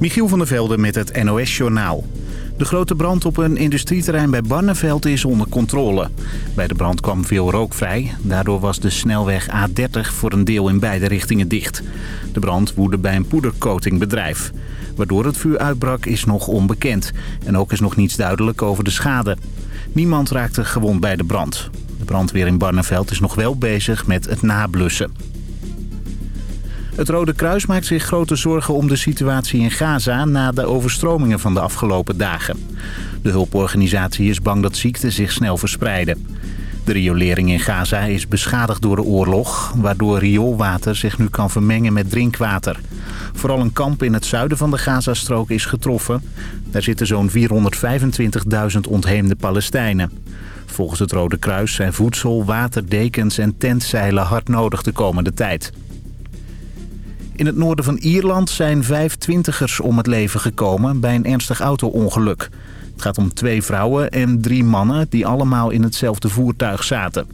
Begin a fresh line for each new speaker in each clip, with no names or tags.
Michiel van der Velde met het NOS-journaal. De grote brand op een industrieterrein bij Barneveld is onder controle. Bij de brand kwam veel rook vrij. Daardoor was de snelweg A30 voor een deel in beide richtingen dicht. De brand woedde bij een poedercoatingbedrijf. Waardoor het vuur uitbrak is nog onbekend. En ook is nog niets duidelijk over de schade. Niemand raakte gewond bij de brand. De brandweer in Barneveld is nog wel bezig met het nablussen. Het Rode Kruis maakt zich grote zorgen om de situatie in Gaza na de overstromingen van de afgelopen dagen. De hulporganisatie is bang dat ziekten zich snel verspreiden. De riolering in Gaza is beschadigd door de oorlog, waardoor rioolwater zich nu kan vermengen met drinkwater. Vooral een kamp in het zuiden van de Gazastrook is getroffen. Daar zitten zo'n 425.000 ontheemde Palestijnen. Volgens het Rode Kruis zijn voedsel, water, dekens en tentzeilen hard nodig de komende tijd. In het noorden van Ierland zijn vijf twintigers om het leven gekomen bij een ernstig auto-ongeluk. Het gaat om twee vrouwen en drie mannen die allemaal in hetzelfde voertuig zaten.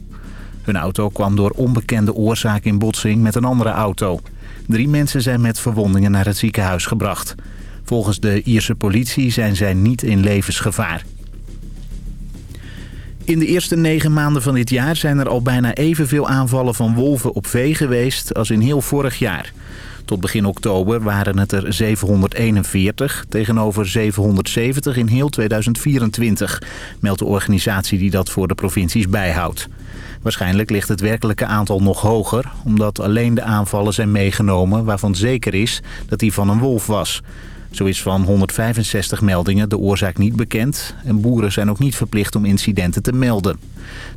Hun auto kwam door onbekende oorzaak in botsing met een andere auto. Drie mensen zijn met verwondingen naar het ziekenhuis gebracht. Volgens de Ierse politie zijn zij niet in levensgevaar. In de eerste negen maanden van dit jaar zijn er al bijna evenveel aanvallen van wolven op vee geweest als in heel vorig jaar. Tot begin oktober waren het er 741 tegenover 770 in heel 2024, meldt de organisatie die dat voor de provincies bijhoudt. Waarschijnlijk ligt het werkelijke aantal nog hoger, omdat alleen de aanvallen zijn meegenomen waarvan zeker is dat die van een wolf was. Zo is van 165 meldingen de oorzaak niet bekend en boeren zijn ook niet verplicht om incidenten te melden.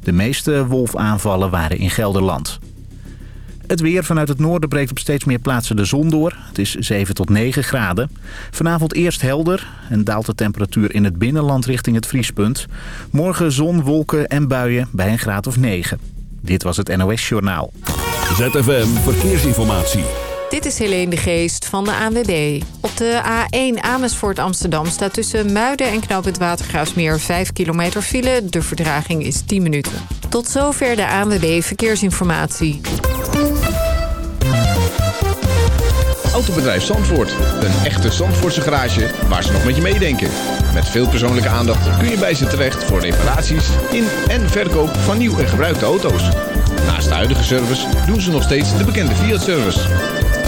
De meeste wolfaanvallen waren in Gelderland. Het weer vanuit het noorden breekt op steeds meer plaatsen de zon door. Het is 7 tot 9 graden. Vanavond eerst helder en daalt de temperatuur in het binnenland richting het vriespunt. Morgen zon, wolken en buien bij een graad of 9. Dit was het NOS Journaal.
ZFM Verkeersinformatie.
Dit is Helene de Geest van de ANWB. Op de A1 Amersfoort Amsterdam staat tussen Muiden en Knoop Watergraafsmeer 5 kilometer file. De verdraging is 10 minuten. Tot zover de ANWB Verkeersinformatie.
Autobedrijf Zandvoort. Een echte Zandvoortse garage waar ze nog met je meedenken. Met veel persoonlijke aandacht kun je bij ze terecht voor reparaties in en verkoop van nieuw en gebruikte auto's. Naast de huidige service doen ze nog steeds de bekende Fiat-service.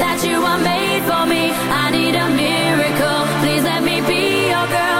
that you are made for me.
I need a miracle. Please let me be your girl.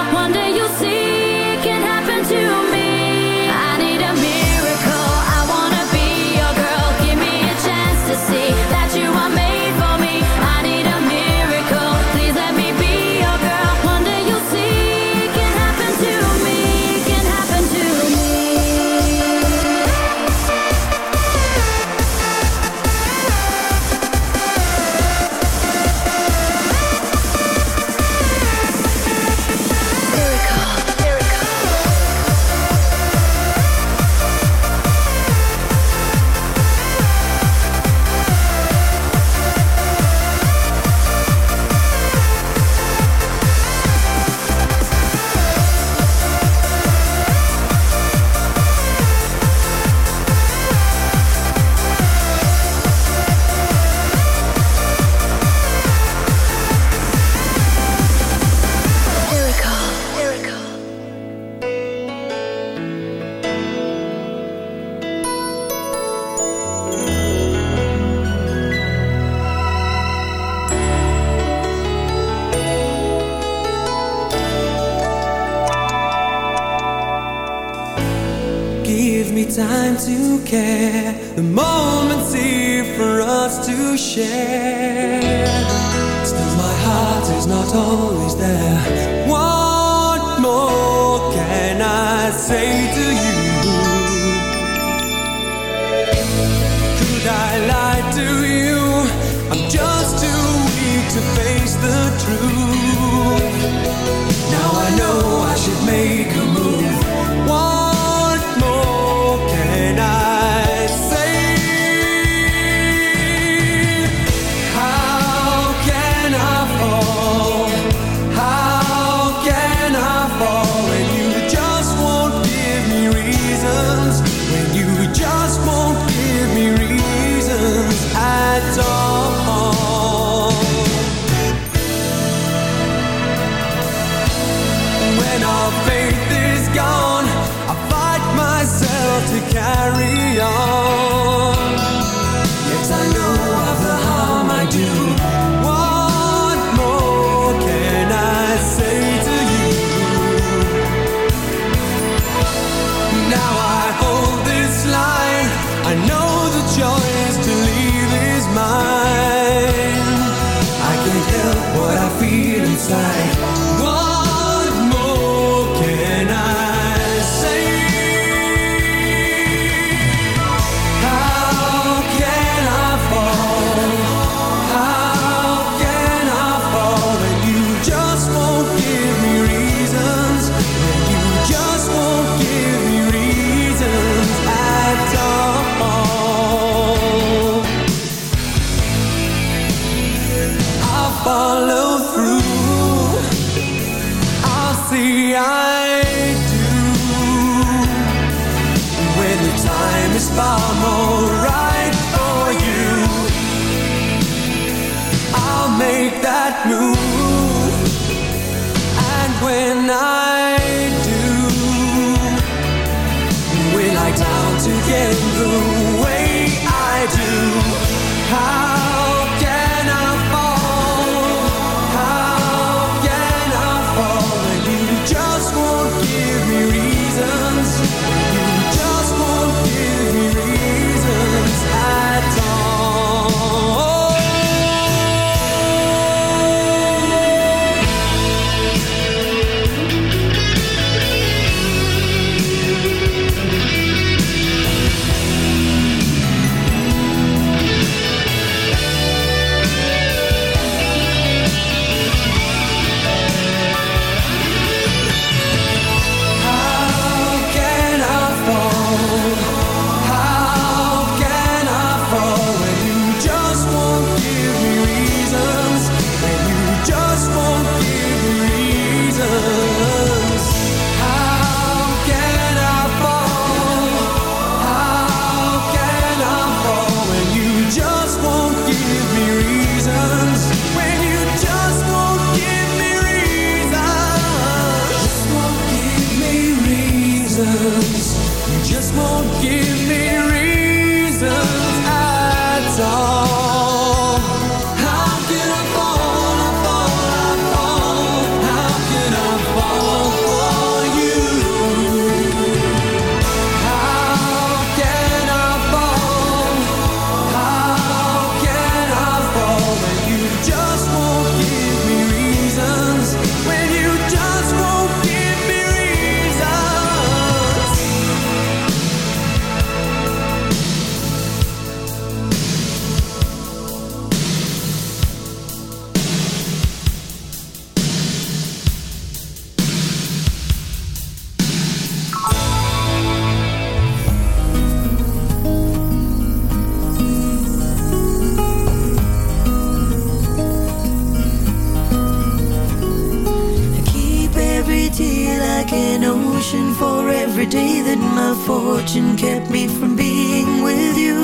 religion kept me from being with you.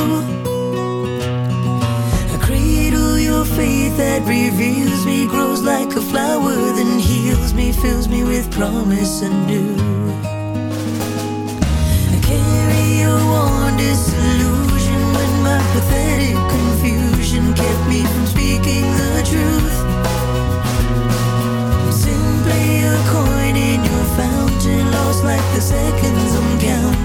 I cradle your faith that reveals me, grows like a flower, then heals me, fills me with promise and dew. I carry your wanders.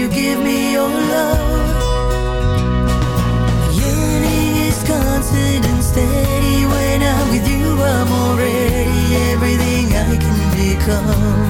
you give me your love. Yearning is constant and steady. When I'm with you I'm already everything I can become.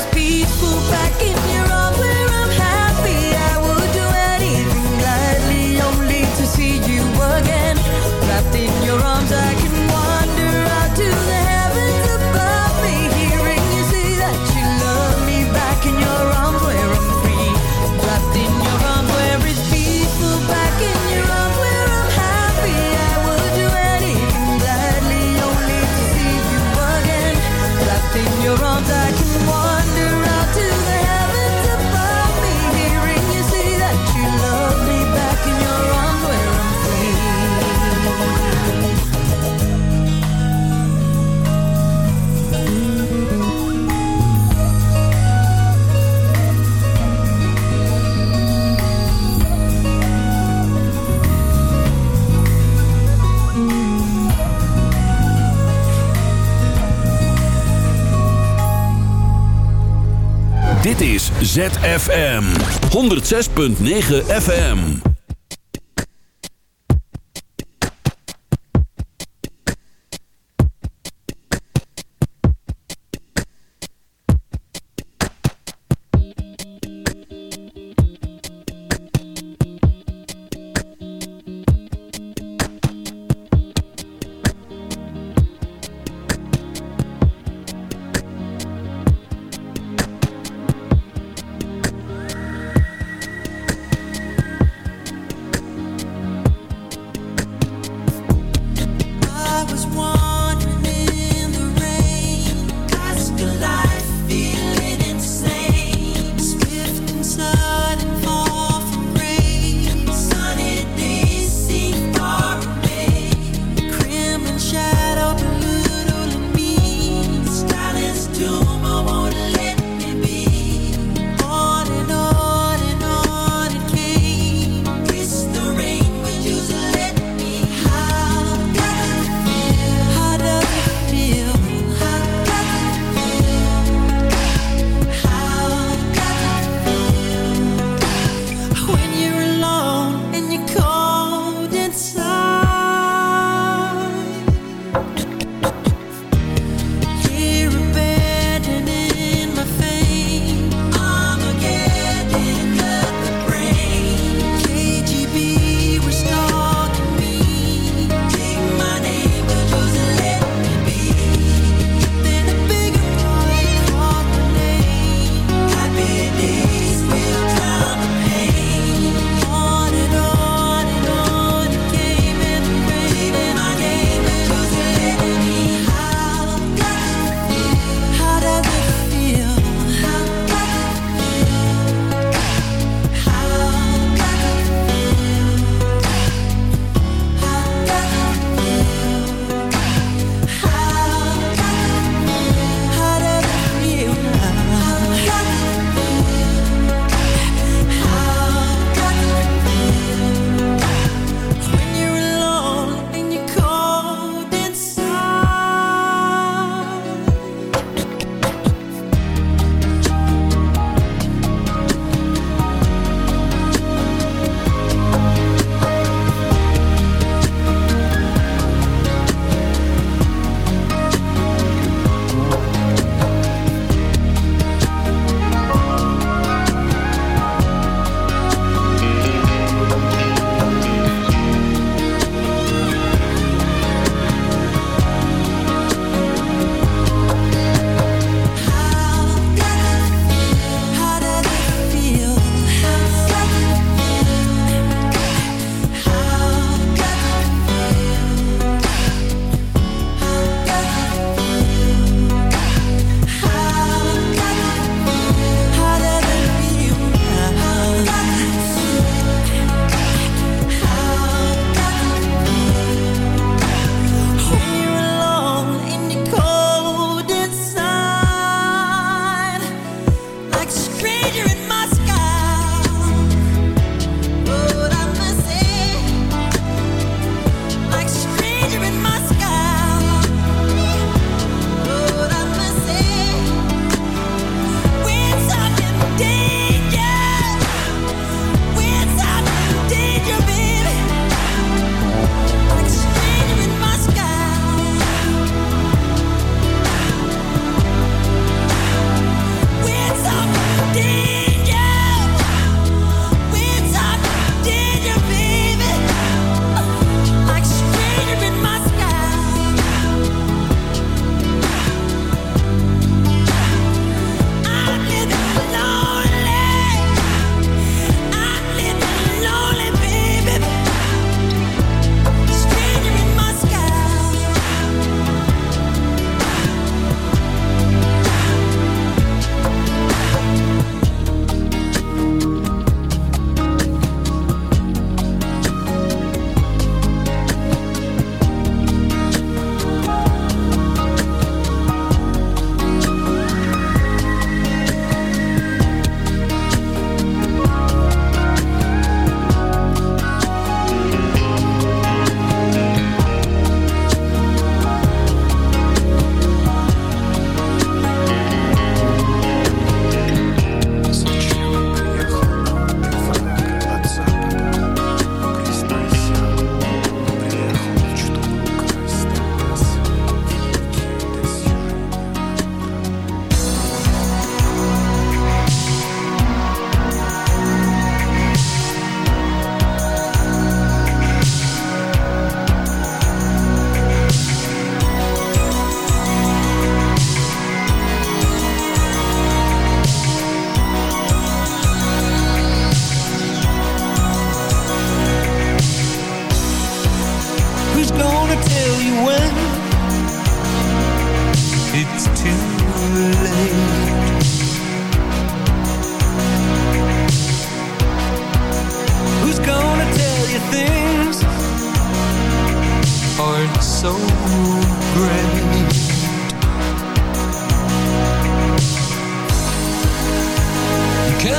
ZFM. 106.9 FM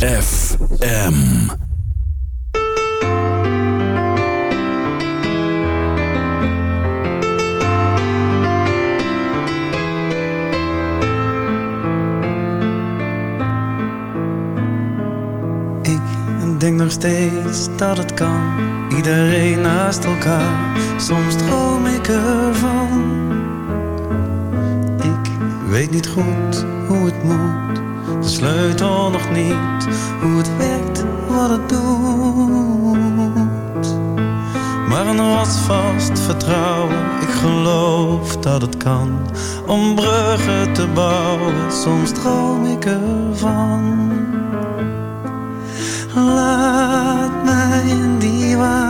Ik denk nog steeds dat het kan. Iedereen naast elkaar. Soms droom ik ervan. Ik weet niet goed hoe het moet de sleutel nog niet. Hoe het werkt, wat het doet. Maar een vast vertrouwen, ik geloof dat het kan. Om bruggen te bouwen, soms droom ik ervan. Laat mij in die waan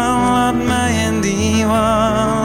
one.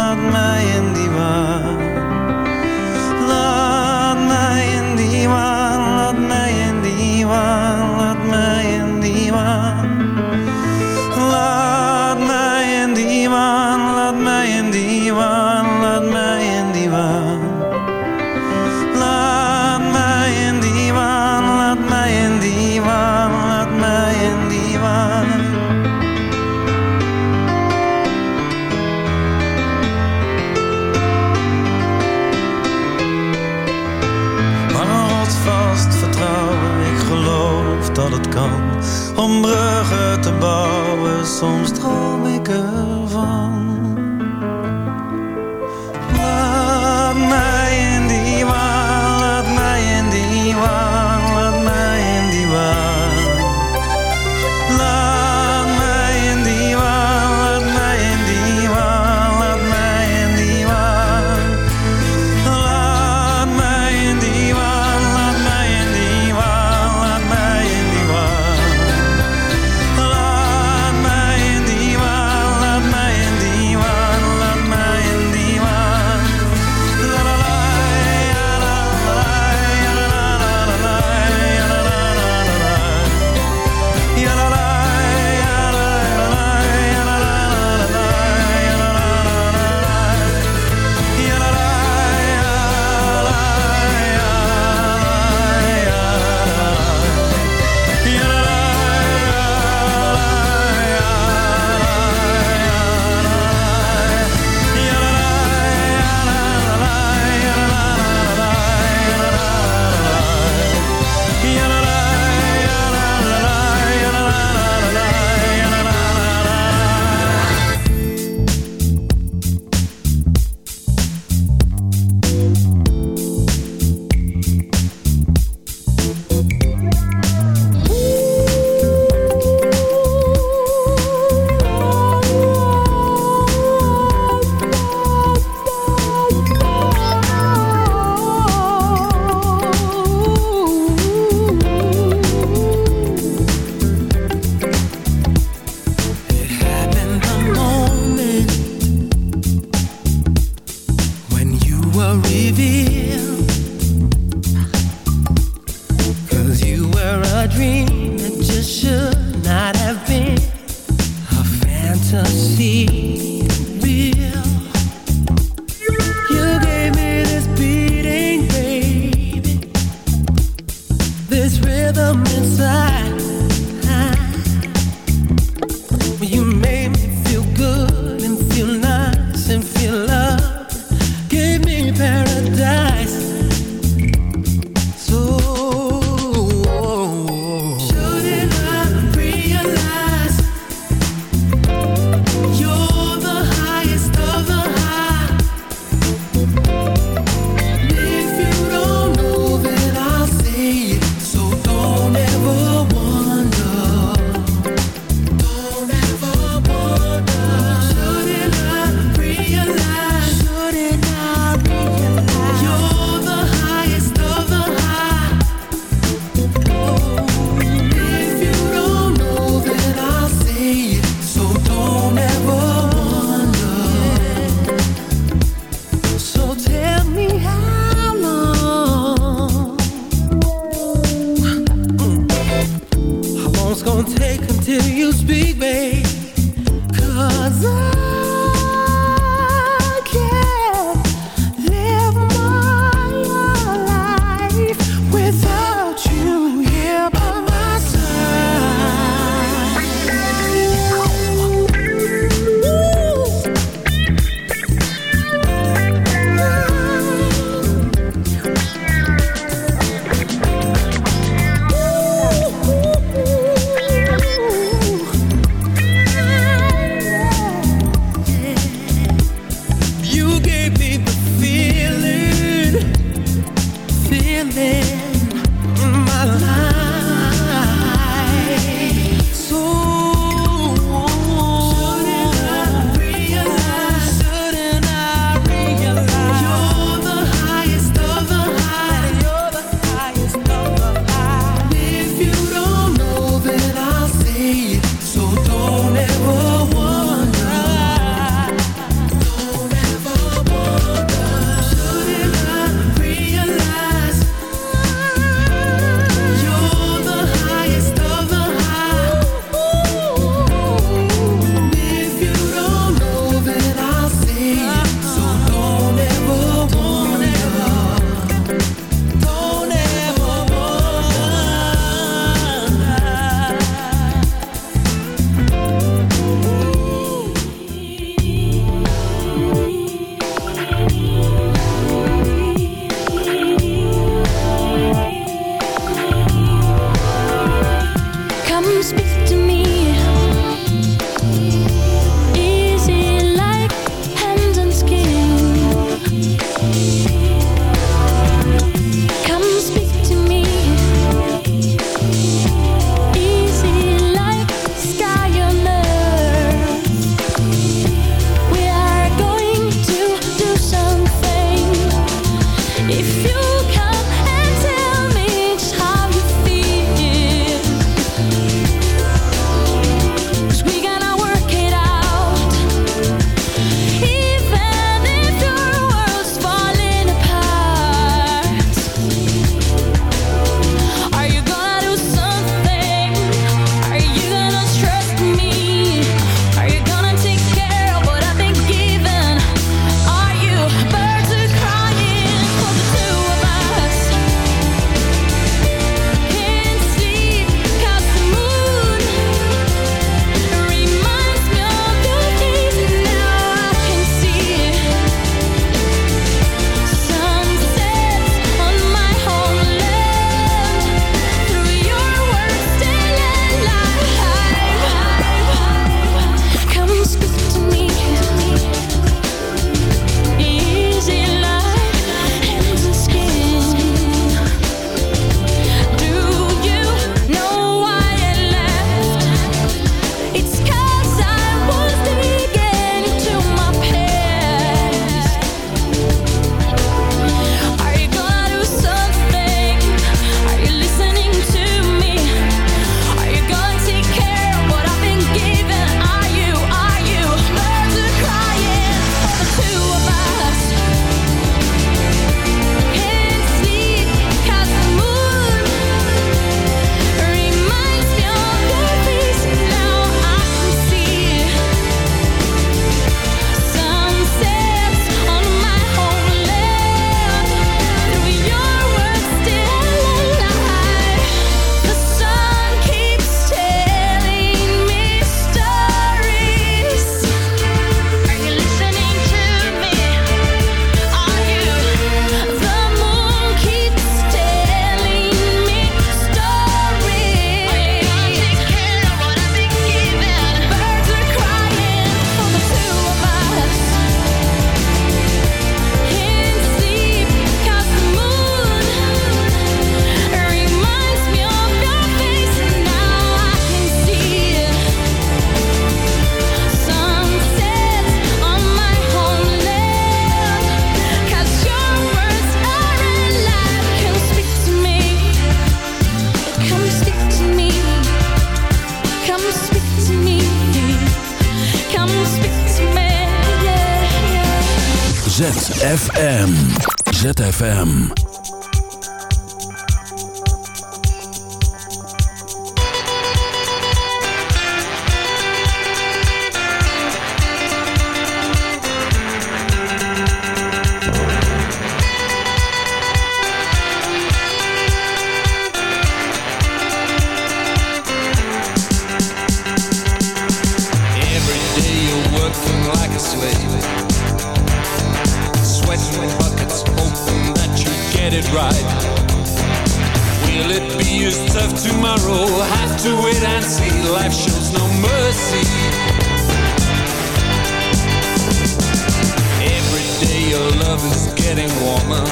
Getting warmer.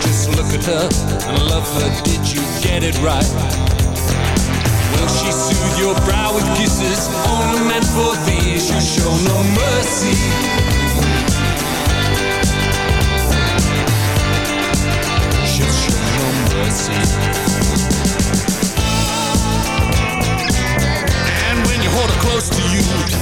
Just look at her and love her. Did you get it right? Will she soothe your brow with kisses only meant for thee? She'll show no mercy. She'll show no mercy. And when you hold her close to you,